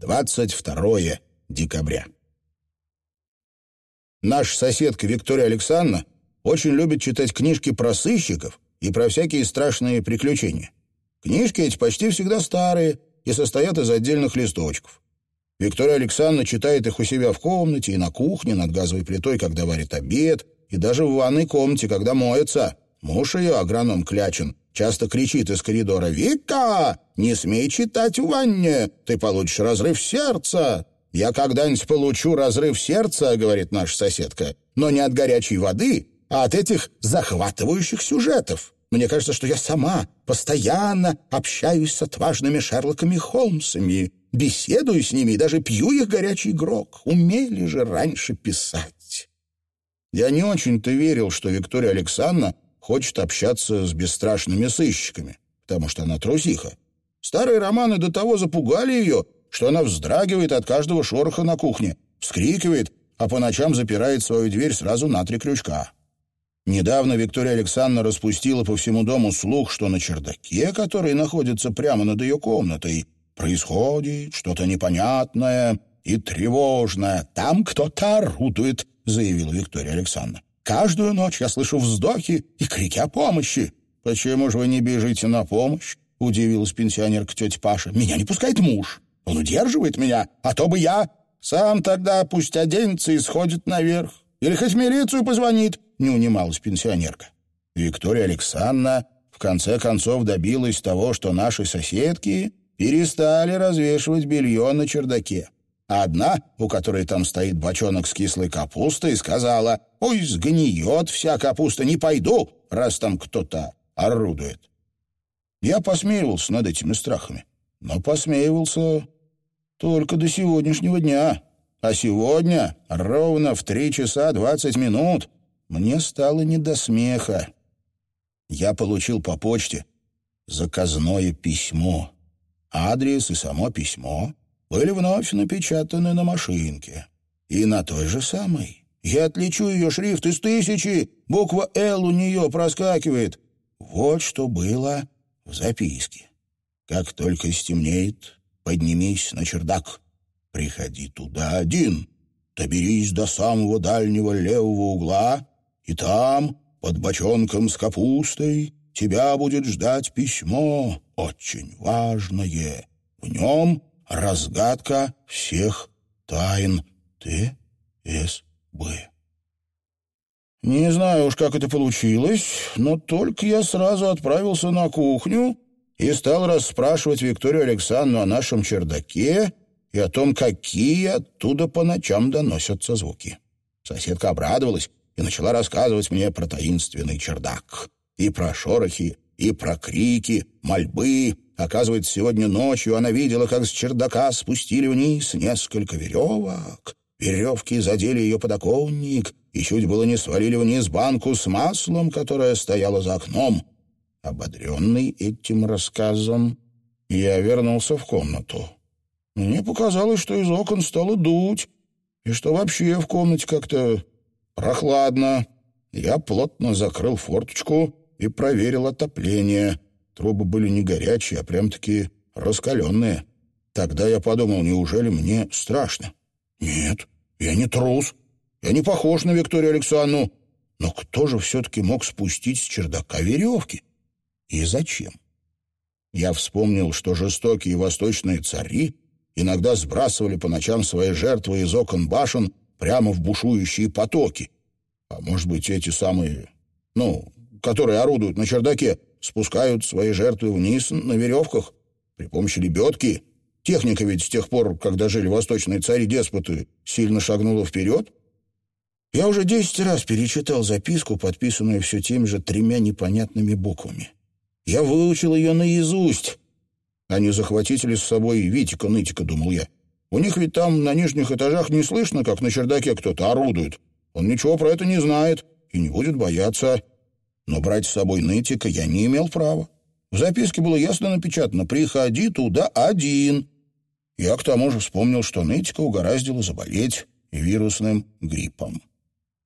22 декабря. Наша соседка Виктория Александровна очень любит читать книжки про сыщиков и про всякие страшные приключения. Книжки эти почти всегда старые и состоят из отдельных листочков. Виктория Александровна читает их у себя в комнате и на кухне над газовой плитой, когда варит обед, и даже в ванной комнате, когда моется. Муж ее, агроном Клячин, часто кричит из коридора «Вика, не смей читать в ванне, ты получишь разрыв сердца». «Я когда-нибудь получу разрыв сердца», — говорит наша соседка, «но не от горячей воды, а от этих захватывающих сюжетов. Мне кажется, что я сама постоянно общаюсь с отважными Шерлоками Холмсами, беседую с ними и даже пью их горячий грок. Умели же раньше писать». Я не очень-то верил, что Виктория Александровна хочет общаться с бесстрашными сыщиками, потому что она трусиха. Старые романы до того запугали ее, что она вздрагивает от каждого шороха на кухне, вскрикивает, а по ночам запирает свою дверь сразу на три крючка. Недавно Виктория Александровна распустила по всему дому слух, что на чердаке, который находится прямо над ее комнатой, происходит что-то непонятное и тревожное. «Там кто-то орудует», — заявила Виктория Александровна. Каждую ночь я слышу вздохи и крики о помощи. Почему же вы не бежите на помощь? Удивилась пенсионерка тетя Паша. Меня не пускает муж. Он удерживает меня, а то бы я... Сам тогда пусть оденется и сходит наверх. Или хоть милицию позвонит, не унималась пенсионерка. Виктория Александровна в конце концов добилась того, что наши соседки перестали развешивать белье на чердаке. Одна, у которой там стоит бочонок с кислой капустой, сказала, «Ой, сгниет вся капуста, не пойду, раз там кто-то орудует». Я посмеивался над этими страхами, но посмеивался только до сегодняшнего дня. А сегодня, ровно в три часа двадцать минут, мне стало не до смеха. Я получил по почте заказное письмо. Адрес и само письмо были вновь напечатаны на машинке. И на той же самой. Я отличу ее шрифт из тысячи, буква «Л» у нее проскакивает. Вот что было в записке. Как только стемнеет, поднимись на чердак. Приходи туда один. Доберись до самого дальнего левого угла, и там, под бочонком с капустой, тебя будет ждать письмо, очень важное. В нем разгадка всех тайн ТСБ. Не знаю уж, как это получилось, но только я сразу отправился на кухню и стал расспрашивать Викторию Александровну о нашем чердаке и о том, какие оттуда по ночам доносятся звуки. Соседка обрадовалась и начала рассказывать мне про таинственный чердак, и про шорохи, и про крики, мольбы, Оказывается, сегодня ночью она видела, как с чердака спустили вниз несколько веревок. Веревки задели ее подоконник и чуть было не свалили вниз банку с маслом, которая стояла за окном. Ободренный этим рассказом, я вернулся в комнату. Мне показалось, что из окон стало дуть, и что вообще в комнате как-то прохладно. Я плотно закрыл форточку и проверил отопление — Трубы были не горячие, а прям-таки раскаленные. Тогда я подумал, неужели мне страшно? Нет, я не трус. Я не похож на Викторию Александровну. Но кто же все-таки мог спустить с чердака веревки? И зачем? Я вспомнил, что жестокие восточные цари иногда сбрасывали по ночам свои жертвы из окон башен прямо в бушующие потоки. А может быть, эти самые, ну, которые орудуют на чердаке, спускают свои жертвы вниз на веревках при помощи лебедки. Техника ведь с тех пор, когда жили восточные цари-деспоты, сильно шагнула вперед. Я уже десять раз перечитал записку, подписанную все теми же тремя непонятными буквами. Я выучил ее наизусть. А не захватить ли с собой Витика-нытика, думал я. У них ведь там на нижних этажах не слышно, как на чердаке кто-то орудует. Он ничего про это не знает и не будет бояться но брать с собой нытика я не имел права. В записке было ясно напечатано «Приходи туда один». Я к тому же вспомнил, что нытика угораздило заболеть вирусным гриппом.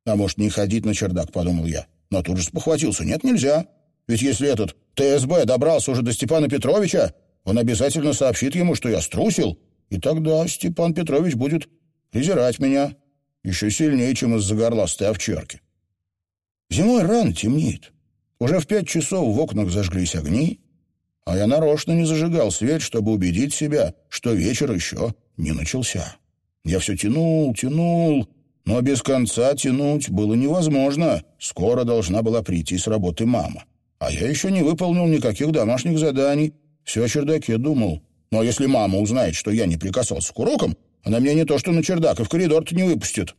«А может, не ходить на чердак?» — подумал я. Но тут же спохватился. «Нет, нельзя. Ведь если этот ТСБ добрался уже до Степана Петровича, он обязательно сообщит ему, что я струсил, И тогда Степан Петрович будет презирать меня еще сильнее, чем из-за горластой овчарки. Зимой рано темнеет. Уже в пять часов в окнах зажглись огни, а я нарочно не зажигал свет, чтобы убедить себя, что вечер еще не начался. Я все тянул, тянул, но без конца тянуть было невозможно. Скоро должна была прийти с работы мама. А я еще не выполнил никаких домашних заданий. Все о чердаке думал. Ну а если мама узнает, что я не прикасался к урокам, она меня не то что на чердак, и в коридор-то не выпустит.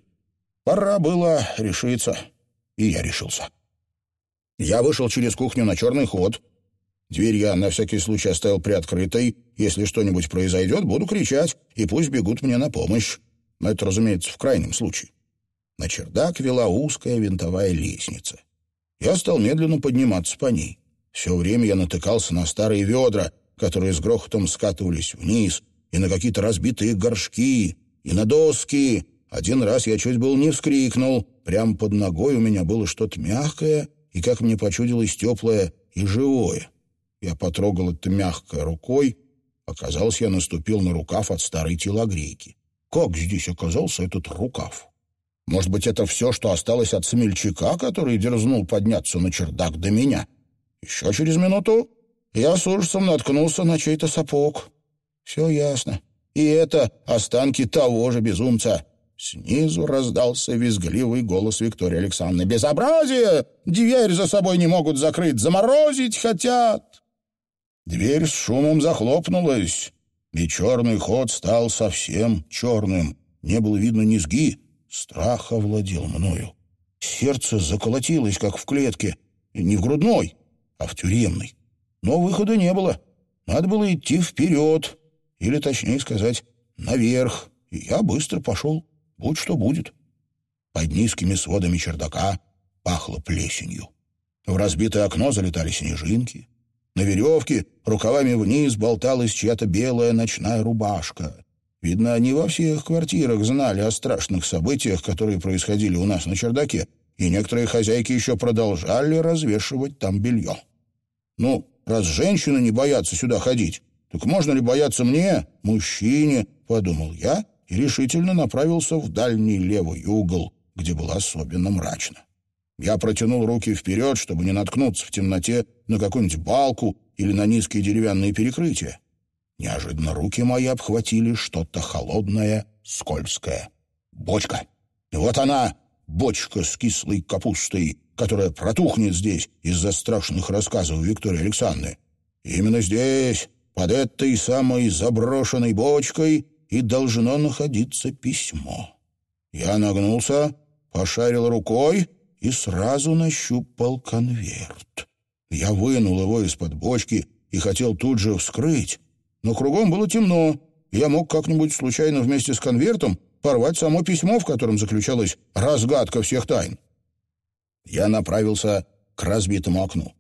Пора было решиться. И я решился. Я вышел через кухню на черный ход. Дверь я на всякий случай оставил приоткрытой. Если что-нибудь произойдет, буду кричать, и пусть бегут мне на помощь. Но это, разумеется, в крайнем случае. На чердак вела узкая винтовая лестница. Я стал медленно подниматься по ней. Все время я натыкался на старые ведра, которые с грохотом скатывались вниз, и на какие-то разбитые горшки, и на доски. Один раз я чуть был не вскрикнул. Прямо под ногой у меня было что-то мягкое и, как мне почудилось, теплое и живое. Я потрогал это мягкое рукой. Оказалось, я наступил на рукав от старой телогрейки. Как здесь оказался этот рукав? Может быть, это все, что осталось от смельчака, который дерзнул подняться на чердак до меня? Еще через минуту я с ужасом наткнулся на чей-то сапог. Все ясно. И это останки того же безумца. Снизу раздался визгливый голос Виктории Александровны. «Безобразие! Дверь за собой не могут закрыть, заморозить хотят!» Дверь с шумом захлопнулась, и черный ход стал совсем черным. Не было видно низги, Страх овладел мною. Сердце заколотилось, как в клетке. Не в грудной, а в тюремной. Но выхода не было. Надо было идти вперед. Или, точнее сказать, наверх. И я быстро пошел. Будь что будет. Под низкими сводами чердака пахло плесенью. В разбитое окно залетали снежинки. На веревке рукавами вниз болталась чья-то белая ночная рубашка. Видно, они во всех квартирах знали о страшных событиях, которые происходили у нас на чердаке, и некоторые хозяйки еще продолжали развешивать там белье. Ну, раз женщины не боятся сюда ходить, так можно ли бояться мне, мужчине, подумал я и решительно направился в дальний левый угол, где было особенно мрачно. Я протянул руки вперед, чтобы не наткнуться в темноте на какую-нибудь балку или на низкие деревянные перекрытия. Неожиданно руки мои обхватили что-то холодное, скользкое. Бочка. И вот она, бочка с кислой капустой, которая протухнет здесь из-за страшных рассказов Виктории Александры. Именно здесь, под этой самой заброшенной бочкой, и должно находиться письмо. Я нагнулся, пошарил рукой и сразу нащупал конверт. Я вынул его из-под бочки и хотел тут же вскрыть, но кругом было темно, я мог как-нибудь случайно вместе с конвертом порвать само письмо, в котором заключалась разгадка всех тайн. Я направился к разбитому окну.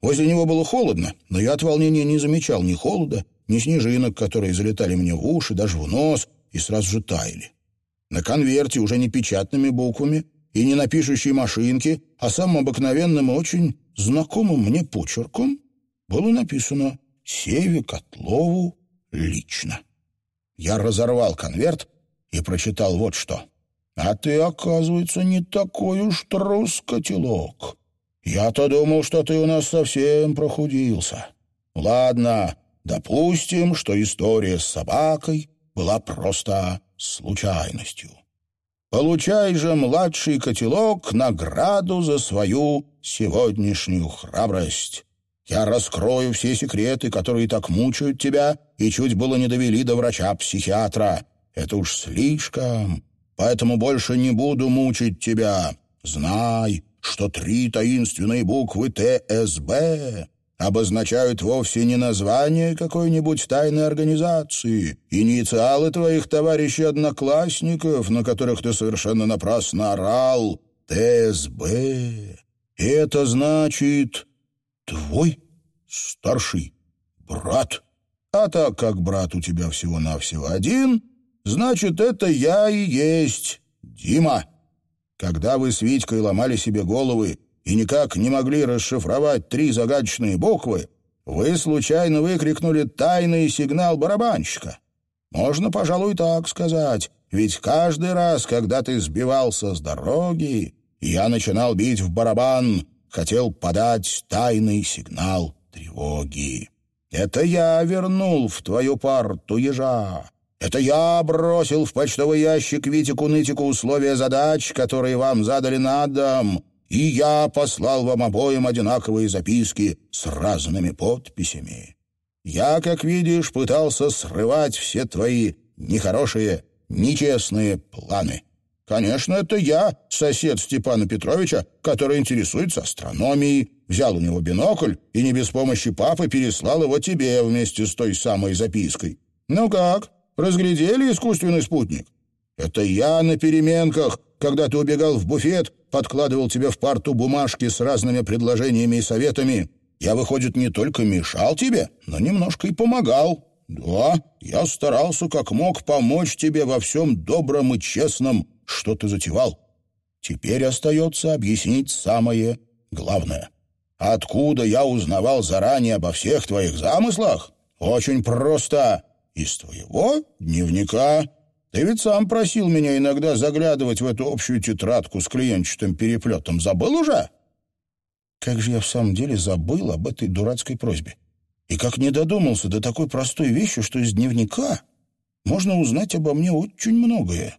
Возле него было холодно, но я от волнения не замечал ни холода, ни снежинок, которые залетали мне в уши, даже в нос, и сразу же таяли. На конверте уже не печатными буквами и не на пишущей машинке, а самым обыкновенным и очень знакомым мне почерком было написано Севе Котлову лично. Я разорвал конверт и прочитал вот что. «А ты, оказывается, не такой уж трус, котелок. Я-то думал, что ты у нас совсем прохудился. Ладно, допустим, что история с собакой была просто случайностью. Получай же, младший котелок, награду за свою сегодняшнюю храбрость. Я раскрою все секреты, которые так мучают тебя и чуть было не довели до врача-психиатра. Это уж слишком, поэтому больше не буду мучить тебя. Знай, что три таинственные буквы ТСБ обозначают вовсе не название какой-нибудь тайной организации, инициалы твоих товарищей-одноклассников, на которых ты совершенно напрасно орал. ТСБ. И это значит твой старший брат. А так как брат у тебя всего-навсего один, значит, это я и есть Дима. Когда вы с Витькой ломали себе головы и никак не могли расшифровать три загадочные буквы, вы случайно выкрикнули тайный сигнал барабанщика. Можно, пожалуй, так сказать. Ведь каждый раз, когда ты сбивался с дороги, я начинал бить в барабан, хотел подать тайный сигнал тревоги. Это я вернул в твою парту ежа. Это я бросил в почтовый ящик Витику-нытику условия задач, которые вам задали на дом, и я послал вам обоим одинаковые записки с разными подписями. Я, как видишь, пытался срывать все твои нехорошие, нечестные планы. Конечно, это я, сосед Степана Петровича, который интересуется астрономией, взял у него бинокль и не без помощи папы переслал его тебе вместе с той самой запиской. Ну как, разглядели искусственный спутник? Это я на переменках, когда ты убегал в буфет, подкладывал тебе в парту бумажки с разными предложениями и советами. Я, выходит, не только мешал тебе, но немножко и помогал. Да, я старался как мог помочь тебе во всем добром и честном, что ты затевал. Теперь остается объяснить самое главное. Откуда я узнавал заранее обо всех твоих замыслах? Очень просто. Из твоего дневника. Ты ведь сам просил меня иногда заглядывать в эту общую тетрадку с клиентчатым переплетом. Забыл уже? Как же я в самом деле забыл об этой дурацкой просьбе. И как не додумался до такой простой вещи, что из дневника можно узнать обо мне очень многое.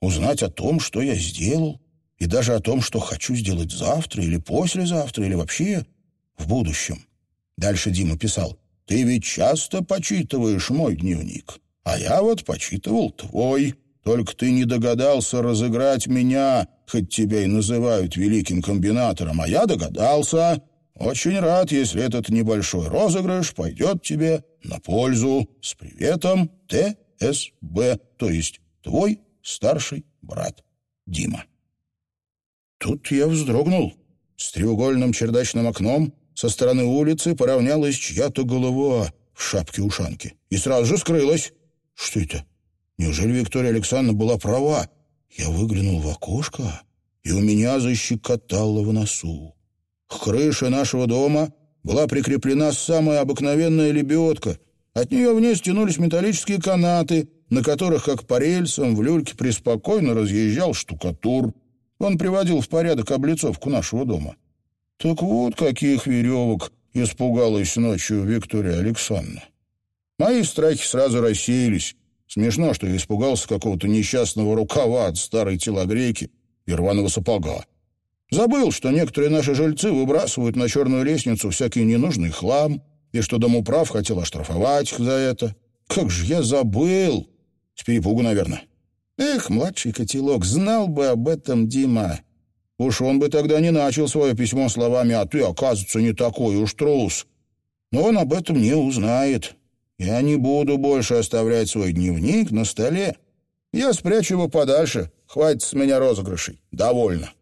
Узнать о том, что я сделал, и даже о том, что хочу сделать завтра или послезавтра, или вообще в будущем. Дальше Дима писал, «Ты ведь часто почитываешь мой дневник, а я вот почитывал твой. Только ты не догадался разыграть меня, хоть тебя и называют великим комбинатором, а я догадался. Очень рад, если этот небольшой розыгрыш пойдет тебе на пользу. С приветом, ТСБ, то есть твой старший брат Дима. Тут я вздрогнул. С треугольным чердачным окном со стороны улицы поравнялась чья-то голова в шапке-ушанке и сразу же скрылась. Что это? Неужели Виктория Александровна была права? Я выглянул в окошко, и у меня защекотало в носу. К крыше нашего дома была прикреплена самая обыкновенная лебедка. От нее вниз тянулись металлические канаты, на которых, как по рельсам, в люльке преспокойно разъезжал штукатур. Он приводил в порядок облицовку нашего дома. Так вот, каких веревок испугалась ночью Виктория Александровна. Мои страхи сразу рассеялись. Смешно, что я испугался какого-то несчастного рукава от старой телогрейки и рваного сапога. Забыл, что некоторые наши жильцы выбрасывают на черную лестницу всякий ненужный хлам, и что домоуправ хотел оштрафовать их за это. Как же я забыл! С перепугу, наверное. Эх, младший котелок, знал бы об этом Дима. Уж он бы тогда не начал свое письмо словами «А ты, оказывается, не такой уж трус». Но он об этом не узнает. Я не буду больше оставлять свой дневник на столе. Я спрячу его подальше. Хватит с меня розыгрышей. Довольно.